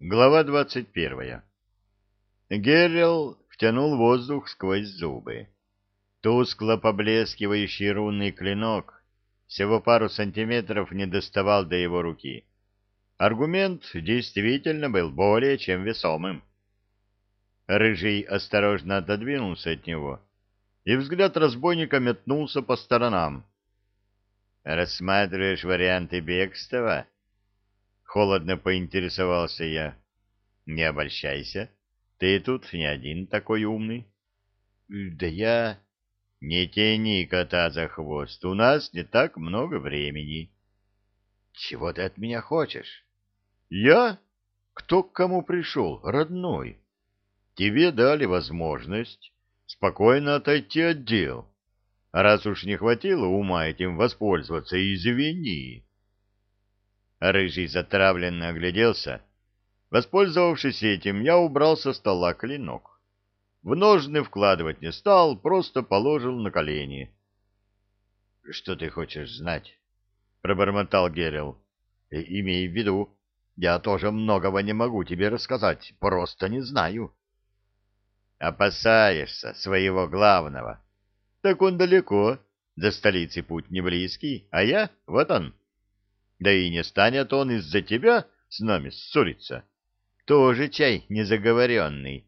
Глава двадцать первая. Геррил втянул воздух сквозь зубы. Тускло поблескивающий рунный клинок всего пару сантиметров не доставал до его руки. Аргумент действительно был более чем весомым. Рыжий осторожно отодвинулся от него, и взгляд разбойника метнулся по сторонам. «Рассматриваешь варианты бегства?» Холодно поинтересовался я. Не обольщайся, ты тут не один такой умный. Да я... Не тяни кота за хвост, у нас не так много времени. Чего ты от меня хочешь? Я? Кто к кому пришел, родной? Тебе дали возможность спокойно отойти от дел. А раз уж не хватило ума этим воспользоваться, извини. Рыжий затравленно огляделся. Воспользовавшись этим, я убрал со стола клинок. В ножны вкладывать не стал, просто положил на колени. — Что ты хочешь знать? — пробормотал Герил. — Имей в виду, я тоже многого не могу тебе рассказать, просто не знаю. — Опасаешься своего главного. Так он далеко, до столицы путь не близкий, а я — вот он. Да и не станет он из-за тебя с нами ссориться. Тоже чай незаговоренный.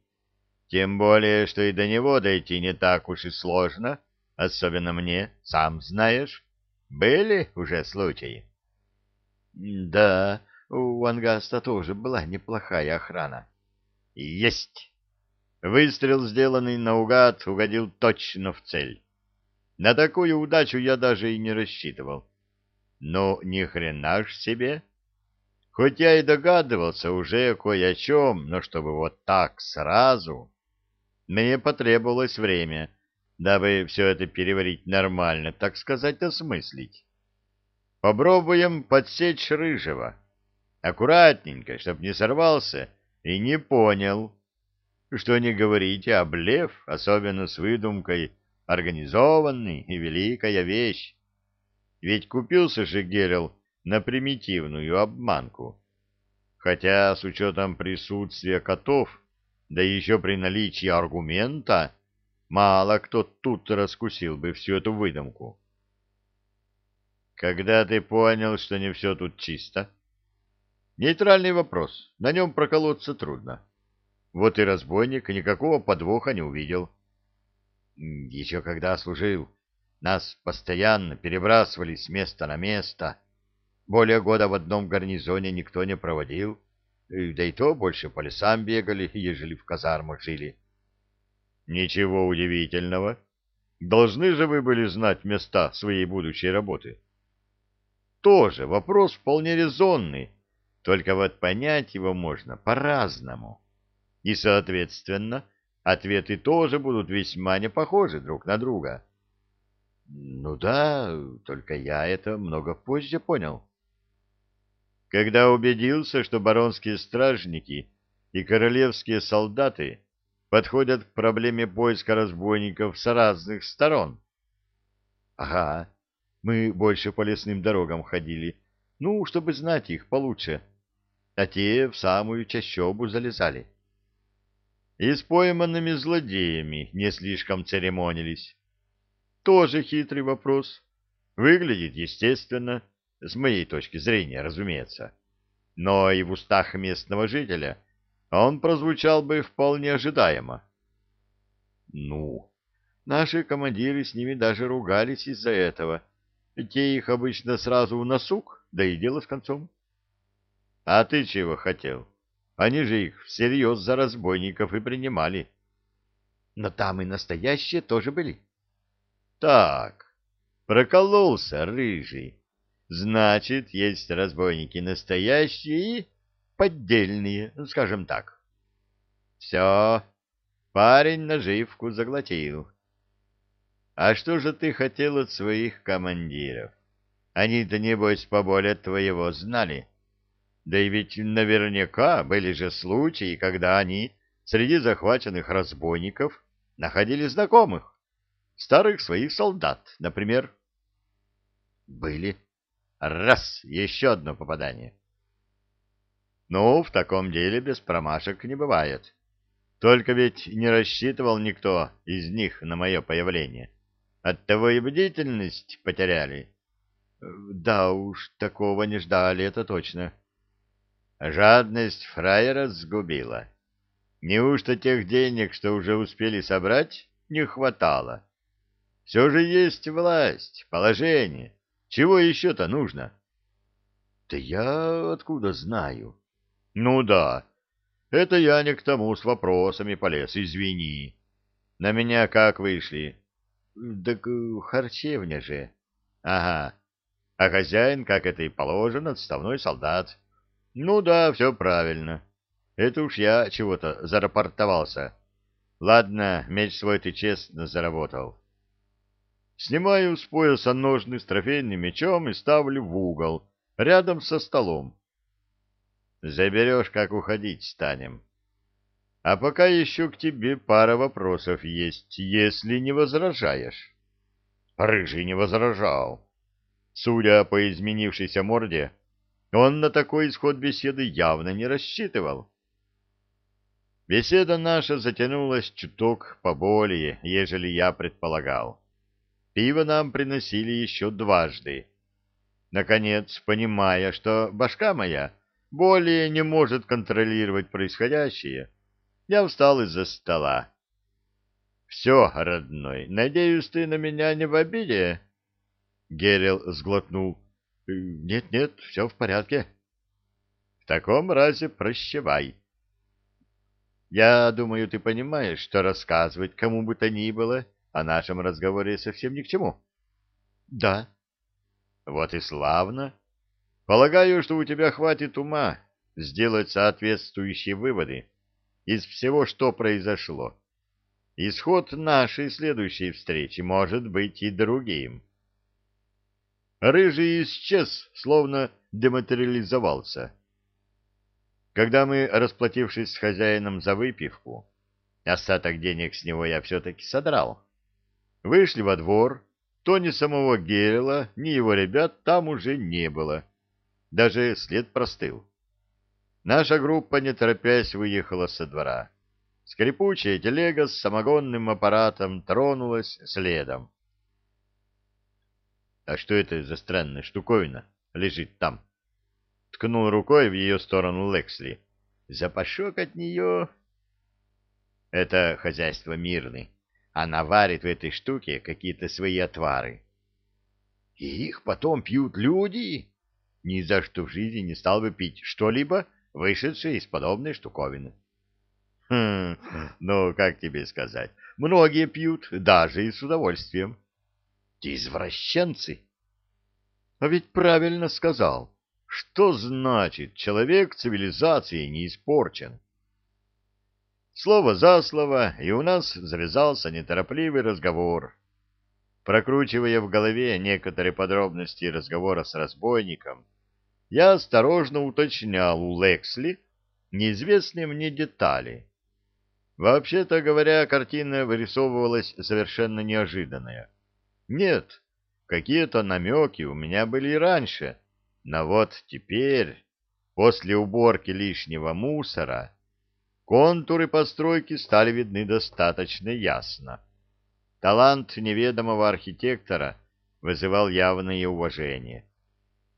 Тем более, что и до него дойти не так уж и сложно, особенно мне, сам знаешь. Были уже случаи? — Да, у Ангаста тоже была неплохая охрана. — Есть! Выстрел, сделанный наугад, угодил точно в цель. На такую удачу я даже и не рассчитывал. Ну, ни хрена ж себе. Хоть я и догадывался уже кое о чем, но чтобы вот так сразу... Мне потребовалось время, дабы все это переварить нормально, так сказать, осмыслить. Попробуем подсечь рыжего. Аккуратненько, чтоб не сорвался и не понял, что не говорите, блеф, особенно с выдумкой, организованный и великая вещь. Ведь купился же Герел на примитивную обманку. Хотя с учетом присутствия котов, да еще при наличии аргумента, мало кто тут раскусил бы всю эту выдумку. Когда ты понял, что не все тут чисто? Нейтральный вопрос, на нем проколоться трудно. Вот и разбойник никакого подвоха не увидел. Еще когда служил нас постоянно перебрасывали с места на место. Более года в одном гарнизоне никто не проводил, да и то больше по лесам бегали, ежели в казармах жили. Ничего удивительного. Должны же вы были знать места своей будущей работы. Тоже вопрос вполне резонный, только вот понять его можно по-разному. И, соответственно, ответы тоже будут весьма не похожи друг на друга. Ну да, только я это много позже понял. Когда убедился, что баронские стражники и королевские солдаты подходят к проблеме поиска разбойников с разных сторон. Ага, мы больше по лесным дорогам ходили, ну, чтобы знать их получше, а те в самую чащобу залезали. И с пойманными злодеями не слишком церемонились. Тоже хитрый вопрос. Выглядит естественно, с моей точки зрения, разумеется. Но и в устах местного жителя он прозвучал бы вполне ожидаемо. Ну, наши командиры с ними даже ругались из-за этого. Те их обычно сразу в носук, да и дело с концом. А ты чего хотел? Они же их всерьез за разбойников и принимали. Но там и настоящие тоже были. Так, прокололся рыжий. Значит, есть разбойники настоящие и поддельные, скажем так. Все, парень наживку заглотил. А что же ты хотел от своих командиров? Они-то, небось, поболее твоего знали. Да и ведь наверняка были же случаи, когда они среди захваченных разбойников находили знакомых старых своих солдат, например. Были. Раз, еще одно попадание. Ну, в таком деле без промашек не бывает. Только ведь не рассчитывал никто из них на мое появление. Оттого и бдительность потеряли. Да уж, такого не ждали, это точно. Жадность фраера сгубила. Неужто тех денег, что уже успели собрать, не хватало? Все же есть власть, положение. Чего еще-то нужно? Да я откуда знаю? Ну да, это я не к тому с вопросами полез, извини. На меня как вышли? Так э, харчевня же. Ага. А хозяин, как это и положено, отставной солдат. Ну да, все правильно. Это уж я чего-то зарапортовался. Ладно, меч свой ты честно заработал. Снимаю с пояса ножны с трофейным мечом и ставлю в угол, рядом со столом. Заберешь, как уходить станем. А пока еще к тебе пара вопросов есть, если не возражаешь. Рыжий не возражал. Судя по изменившейся морде, он на такой исход беседы явно не рассчитывал. Беседа наша затянулась чуток поболее, ежели я предполагал. Пиво нам приносили еще дважды. Наконец, понимая, что башка моя более не может контролировать происходящее, я встал из-за стола. — Все, родной, надеюсь, ты на меня не в обиде? Герил сглотнул. «Э, — Нет-нет, все в порядке. — В таком разе прощавай. Я думаю, ты понимаешь, что рассказывать кому бы то ни было о нашем разговоре совсем ни к чему. — Да. — Вот и славно. Полагаю, что у тебя хватит ума сделать соответствующие выводы из всего, что произошло. Исход нашей следующей встречи может быть и другим. Рыжий исчез, словно дематериализовался. Когда мы, расплатившись с хозяином за выпивку, остаток денег с него я все-таки содрал, вышли во двор, то ни самого Герела, ни его ребят там уже не было. Даже след простыл. Наша группа, не торопясь, выехала со двора. Скрипучая телега с самогонным аппаратом тронулась следом. — А что это за странная штуковина лежит там? — ткнул рукой в ее сторону Лексли. — Запашок от нее... — Это хозяйство мирный. Она варит в этой штуке какие-то свои отвары. — И их потом пьют люди? ни за что в жизни не стал бы пить что-либо, вышедшее из подобной штуковины. Хм, ну, как тебе сказать, многие пьют, даже и с удовольствием. Извращенцы. А ведь правильно сказал. Что значит человек цивилизации не испорчен? Слово за слово, и у нас завязался неторопливый разговор. Прокручивая в голове некоторые подробности разговора с разбойником, я осторожно уточнял у Лексли неизвестные мне детали. Вообще-то говоря, картина вырисовывалась совершенно неожиданная. Нет, какие-то намеки у меня были и раньше, но вот теперь, после уборки лишнего мусора, контуры постройки стали видны достаточно ясно. Талант неведомого архитектора вызывал явное уважение.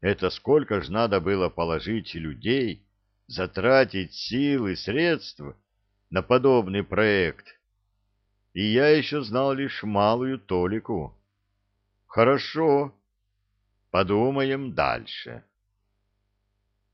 Это сколько ж надо было положить людей, затратить силы, средства на подобный проект. И я еще знал лишь малую толику. Хорошо, подумаем дальше.